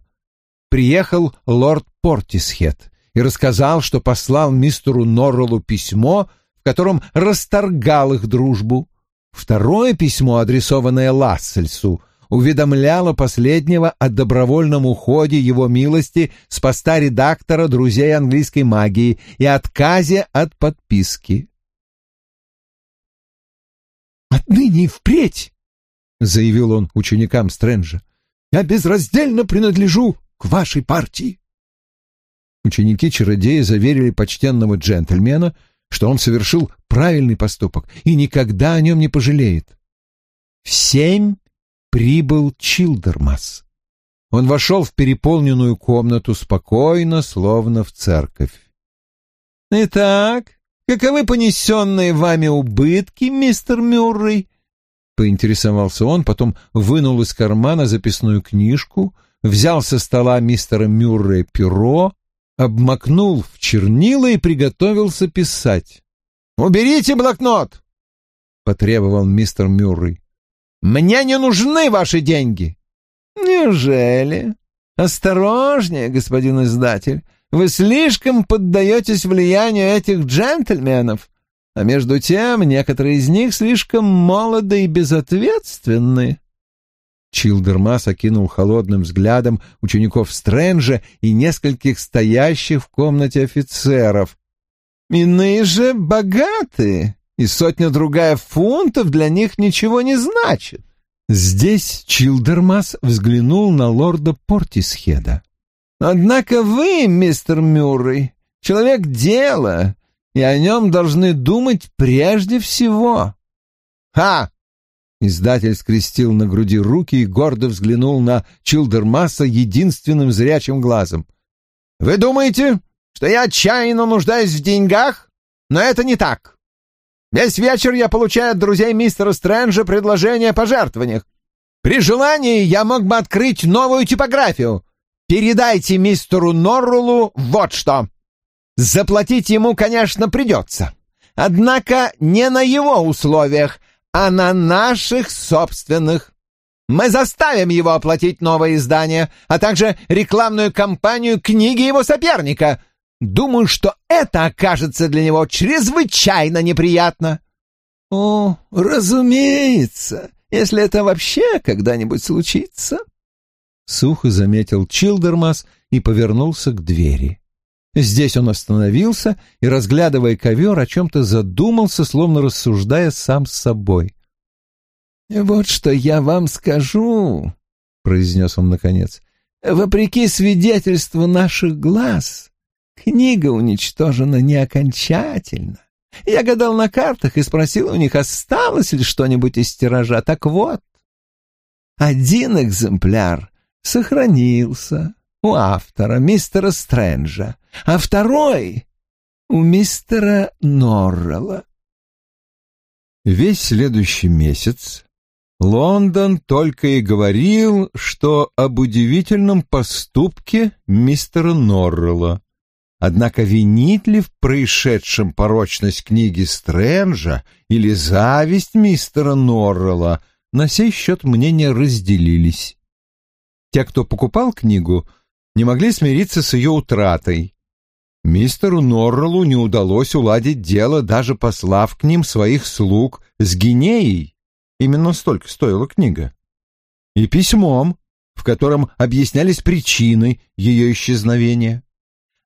Приехал лорд Портисхед и рассказал, что послал мистеру Норреллу письмо, в котором расторгал их дружбу. Второе письмо, адресованное Лассельсу, уведомляло последнего о добровольном уходе его милости с поста редактора «Друзей английской магии» и отказе от подписки. «Отныне и впредь», — заявил он ученикам Стрэнджа, — «я безраздельно принадлежу к вашей партии». Ученики-чародея заверили почтенного джентльмена — что он совершил правильный поступок и никогда о нем не пожалеет. В семь прибыл Чилдермас. Он вошел в переполненную комнату спокойно, словно в церковь. «Итак, каковы понесенные вами убытки, мистер Мюррей?» — поинтересовался он, потом вынул из кармана записную книжку, взял со стола мистера Мюррея перо обмакнул в чернила и приготовился писать. «Уберите блокнот!» — потребовал мистер Мюррей. «Мне не нужны ваши деньги!» «Неужели? Осторожнее, господин издатель, вы слишком поддаетесь влиянию этих джентльменов, а между тем некоторые из них слишком молоды и безответственны». Чилдермас окинул холодным взглядом учеников Стрэнджа и нескольких стоящих в комнате офицеров. «Иные же богаты, и сотня-другая фунтов для них ничего не значит». Здесь Чилдермас взглянул на лорда Портисхеда. «Однако вы, мистер Мюррей, человек дела, и о нем должны думать прежде всего». «Ха! Издатель скрестил на груди руки и гордо взглянул на Чилдермаса единственным зрячим глазом. Вы думаете, что я отчаянно нуждаюсь в деньгах? Но это не так. Весь вечер я получаю от друзей мистера Стрэнджа предложения о пожертвованиях. При желании я мог бы открыть новую типографию. Передайте мистеру Норрелу вот что. Заплатить ему, конечно, придется. Однако не на его условиях, а на наших собственных. Мы заставим его оплатить новое издание, а также рекламную кампанию книги его соперника. Думаю, что это окажется для него чрезвычайно неприятно. О, разумеется, если это вообще когда-нибудь случится. Сухо заметил Чилдермас и повернулся к двери. Здесь он остановился и, разглядывая ковер, о чем-то задумался, словно рассуждая сам с собой. «Вот что я вам скажу», — произнес он наконец. «Вопреки свидетельству наших глаз, книга уничтожена не окончательно. Я гадал на картах и спросил у них, осталось ли что-нибудь из тиража. Так вот, один экземпляр сохранился у автора, мистера Стрэнджа, а второй — у мистера Норрелла. Весь следующий месяц Лондон только и говорил, что об удивительном поступке мистера Норрелла. Однако винить ли в происшедшем порочность книги Стрэнджа или зависть мистера Норрелла, на сей счет мнения разделились. Те, кто покупал книгу, не могли смириться с ее утратой. Мистеру Норреллу не удалось уладить дело, даже послав к ним своих слуг с Гинеей, Именно столько стоила книга. И письмом, в котором объяснялись причины ее исчезновения.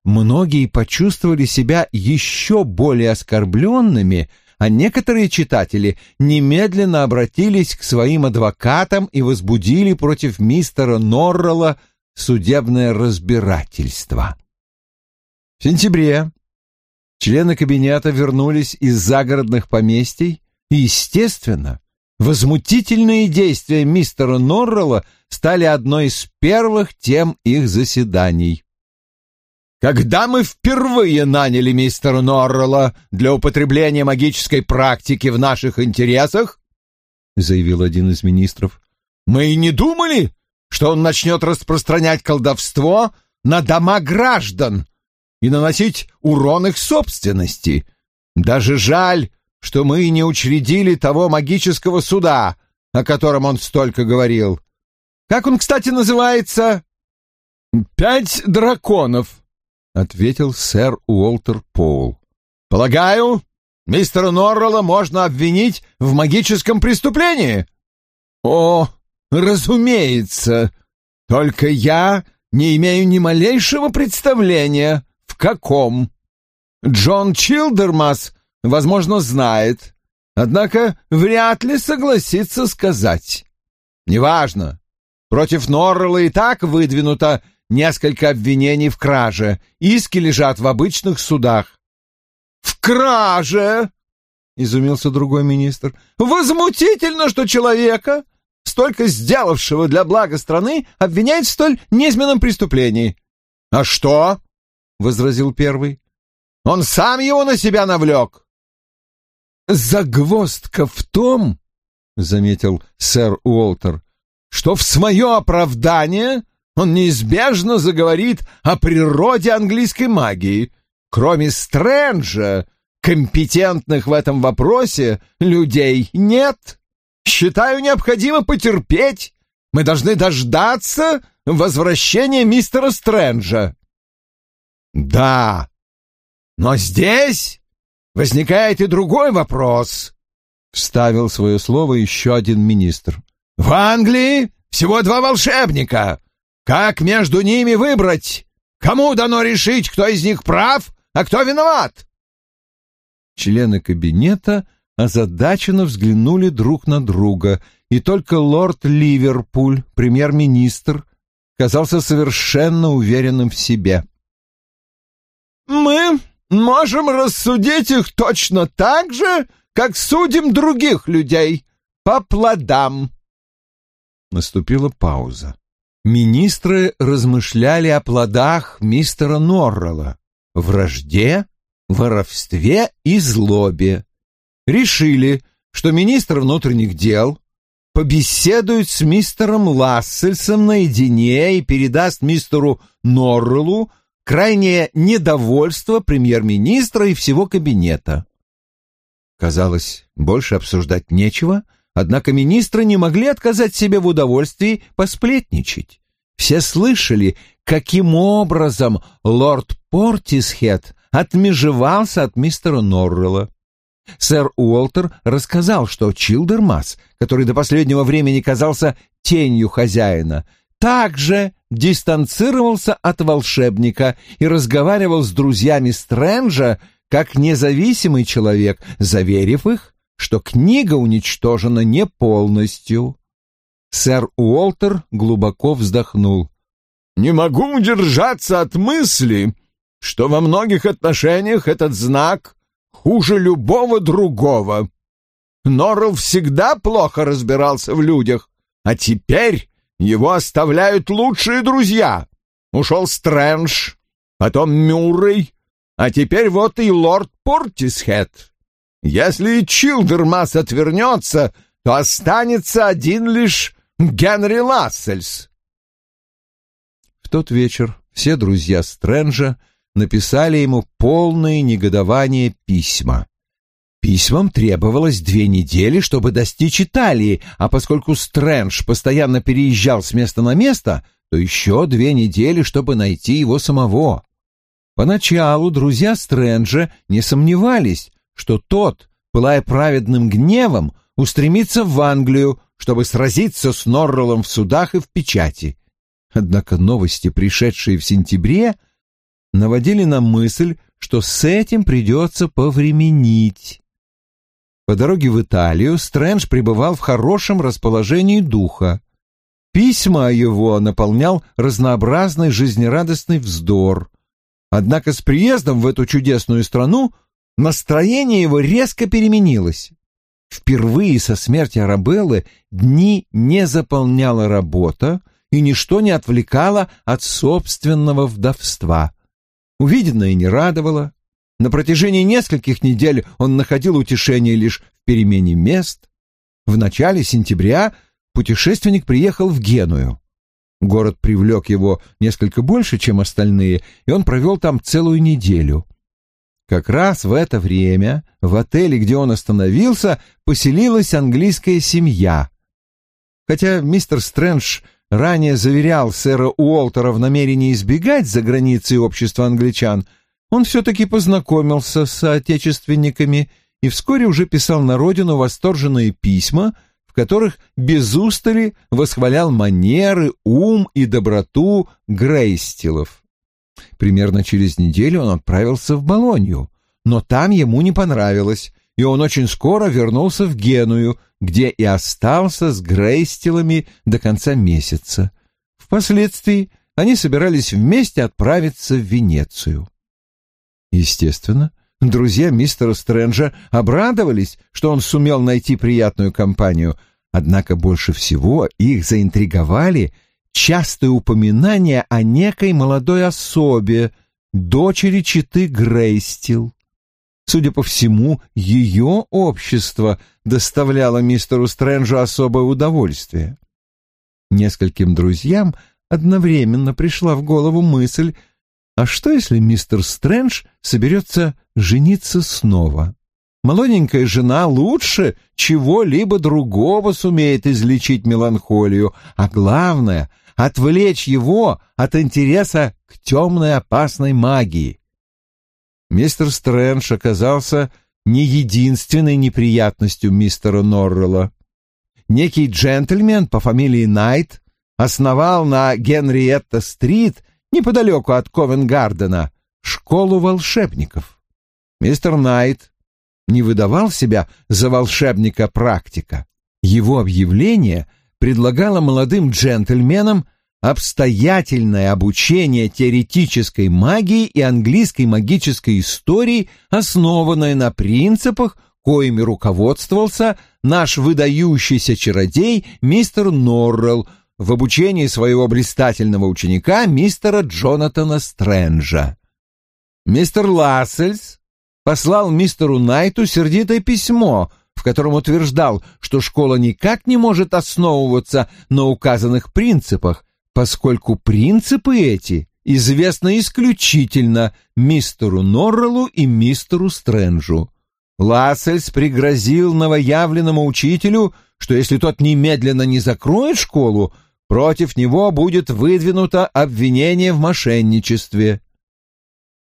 Многие почувствовали себя еще более оскорбленными, а некоторые читатели немедленно обратились к своим адвокатам и возбудили против мистера Норрелла судебное разбирательство. В сентябре члены кабинета вернулись из загородных поместий и, естественно, Возмутительные действия мистера Норрелла стали одной из первых тем их заседаний. «Когда мы впервые наняли мистера Норрелла для употребления магической практики в наших интересах, — заявил один из министров, — мы и не думали, что он начнет распространять колдовство на дома граждан и наносить урон их собственности. Даже жаль, что мы не учредили того магического суда, о котором он столько говорил. Как он, кстати, называется? «Пять драконов», — ответил сэр Уолтер Поул. «Полагаю, мистера Норрелла можно обвинить в магическом преступлении?» «О, разумеется. Только я не имею ни малейшего представления, в каком. Джон Чилдермас возможно, знает, однако вряд ли согласится сказать. Неважно. Против Норрелла и так выдвинуто несколько обвинений в краже. Иски лежат в обычных судах. «В краже!» — изумился другой министр. «Возмутительно, что человека, столько сделавшего для блага страны, обвиняют в столь низменном преступлении». «А что?» — возразил первый. «Он сам его на себя навлек». «Загвоздка в том, — заметил сэр Уолтер, — что в свое оправдание он неизбежно заговорит о природе английской магии. Кроме Стрэнджа, компетентных в этом вопросе людей нет. Считаю необходимо потерпеть. Мы должны дождаться возвращения мистера Стрэнджа». «Да, но здесь возникает и другой вопрос», — вставил свое слово еще один министр. «В Англии всего два волшебника. Как между ними выбрать? Кому дано решить, кто из них прав, а кто виноват?» Члены кабинета озадаченно взглянули друг на друга, и только лорд Ливерпуль, премьер-министр, казался совершенно уверенным в себе. «Мы можем рассудить их точно так же, как судим других людей, по плодам. Наступила пауза. министры размышляли о плодах мистера Норрелла, вражде, воровстве и злобе. Решили, что министр внутренних дел побеседует с мистером Лассельсом наедине и передаст мистеру Норреллу крайнее недовольство премьер-министра и всего кабинета. Казалось, больше обсуждать нечего, однако министры не могли отказать себе в удовольствии посплетничать. Все слышали, каким образом лорд Портисхед отмежевался от мистера Норрелла. Сэр Уолтер рассказал, что Чилдермас, который до последнего времени казался тенью хозяина, также дистанцировался от волшебника и разговаривал с друзьями Стрэнджа как независимый человек, заверив их, что книга уничтожена не полностью. Сэр Уолтер глубоко вздохнул. «Не могу удержаться от мысли, что во многих отношениях этот знак хуже любого другого. Норрелл всегда плохо разбирался в людях, а теперь его оставляют лучшие друзья. Ушел Стрэндж, потом Мюррей, а теперь вот и лорд Портисхед. Если Чилдермас отвернется, то останется один лишь Генри Лассельс. В тот вечер все друзья Стрэнджа написали ему полные негодования письма. Письмам требовалось две недели, чтобы достичь Италии, а поскольку Стрэндж постоянно переезжал с места на место, то еще две недели, чтобы найти его самого. Поначалу друзья Стрэнджа не сомневались, что тот, пылая праведным гневом, устремится в Англию, чтобы сразиться с Норреллом в судах и в печати. Однако новости, пришедшие в сентябре, наводили на мысль, что с этим придется повременить. По дороге в Италию Стрэндж пребывал в хорошем расположении духа. Письма его наполнял разнообразный жизнерадостный вздор. Однако с приездом в эту чудесную страну настроение его резко переменилось. Впервые со смерти Арабеллы дни не заполняла работа, и ничто не отвлекало от собственного вдовства. Увиденное не радовало. На протяжении нескольких недель он находил утешение лишь в перемене мест. В начале сентября путешественник приехал в Геную. Город привлек его несколько больше, чем остальные, и он провел там целую неделю. Как раз в это время в отеле, где он остановился, поселилась английская семья. Хотя мистер Стрэндж ранее заверял сэра Уолтера в намерении избегать за границей общества англичан, он все-таки познакомился с соотечественниками и вскоре уже писал на родину восторженные письма, в которых без устали восхвалял манеры, ум и доброту Грейстилов. Примерно через неделю он отправился в Болонью, но там ему не понравилось, и он очень скоро вернулся в Геную, где и остался с Грейстилами до конца месяца. Впоследствии они собирались вместе отправиться в Венецию. Естественно, друзья мистера Стрэнджа обрадовались, что он сумел найти приятную компанию, однако больше всего их заинтриговали частые упоминания о некой молодой особе, дочери читы Грейстил. Судя по всему, ее общество доставляло мистеру Стрэнджу особое удовольствие. Нескольким друзьям одновременно пришла в голову мысль, а что если мистер Стрэндж соберется жениться снова? Молоденькая жена лучше чего-либо другого сумеет излечить меланхолию, а главное — отвлечь его от интереса к темной опасной магии мистер Стрэндж оказался не единственной неприятностью мистера Норрелла. Некий джентльмен по фамилии Найт основал на Генриетта-стрит, неподалеку от Ковенгардена, школу волшебников. Мистер Найт не выдавал себя за волшебника-практика. Его объявление предлагало молодым джентльменам обстоятельное обучение теоретической магии и английской магической истории, основанное на принципах, коими руководствовался наш выдающийся чародей мистер Норрелл, в обучении своего блистательного ученика мистера Джонатана Стрэнджа. Мистер Лассельс послал мистеру Найту сердитое письмо, в котором утверждал, что школа никак не может основываться на указанных принципах, поскольку принципы эти известны исключительно мистеру Норреллу и мистеру Стрэнджу. Лассельс пригрозил новоявленному учителю, что если тот немедленно не закроет школу, против него будет выдвинуто обвинение в мошенничестве.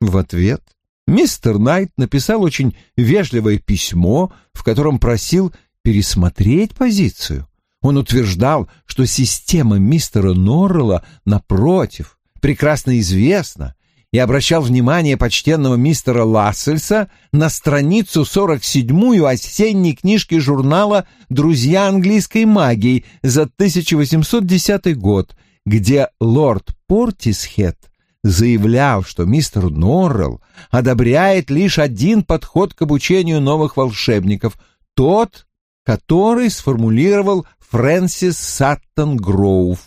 В ответ мистер Найт написал очень вежливое письмо, в котором просил пересмотреть позицию. Он утверждал, что система мистера Норрелла, напротив, прекрасно известна, и обращал внимание почтенного мистера Лассельса на страницу 47-ю осенней книжки журнала «Друзья английской магии» за 1810 год, где лорд Портисхед заявлял, что мистер Норрелл одобряет лишь один подход к обучению новых волшебников, тот, который сформулировал Фрэнсис Саттон Гроув.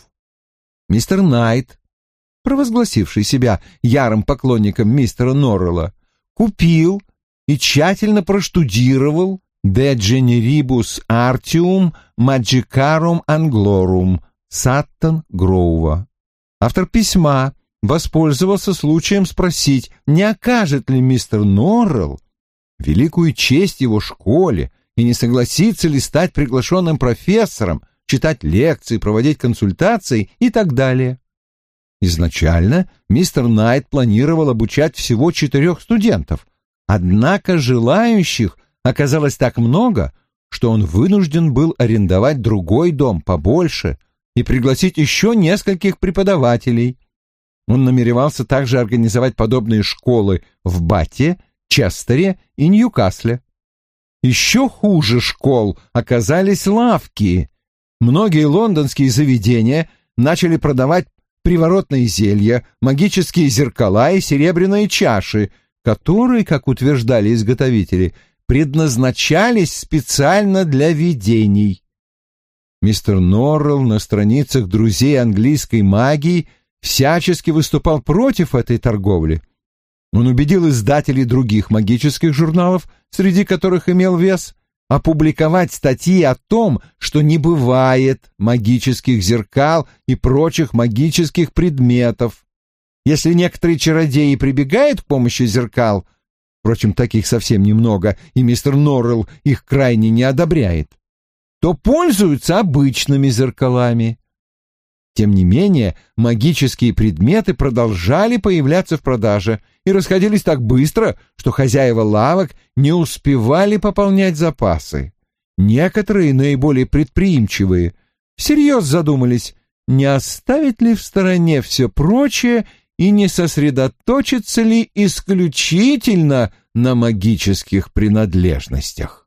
Мистер Найт провозгласивший себя ярым поклонником мистера Норрелла, купил и тщательно проштудировал «De generibus artium magicarum anglorum» Саттон Гроува. Автор письма воспользовался случаем спросить, не окажет ли мистер Норрелл великую честь его школе и не согласится ли стать приглашенным профессором, читать лекции, проводить консультации и так далее. Изначально мистер Найт планировал обучать всего четырех студентов, однако желающих оказалось так много, что он вынужден был арендовать другой дом побольше и пригласить еще нескольких преподавателей. Он намеревался также организовать подобные школы в Бате, Честере и Ньюкасле. Еще хуже школ оказались лавки. Многие лондонские заведения начали продавать приворотные зелья, магические зеркала и серебряные чаши, которые, как утверждали изготовители, предназначались специально для видений. Мистер Норрелл на страницах друзей английской магии всячески выступал против этой торговли. Он убедил издателей других магических журналов, среди которых имел вес, опубликовать статьи о том, что не бывает магических зеркал и прочих магических предметов. Если некоторые чародеи прибегают к помощи зеркал, впрочем, таких совсем немного, и мистер Норрелл их крайне не одобряет, то пользуются обычными зеркалами. Тем не менее, магические предметы продолжали появляться в продаже и расходились так быстро, что хозяева лавок не успевали пополнять запасы. Некоторые, наиболее предприимчивые, всерьез задумались, не оставить ли в стороне все прочее и не сосредоточиться ли исключительно на магических принадлежностях.